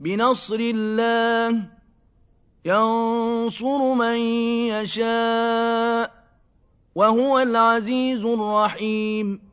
بِنَصْرِ اللَّهِ ۚ يَنصُرُ مَن يَشَاءُ ۖ وَهُوَ الْعَزِيزُ الرَّحِيمُ.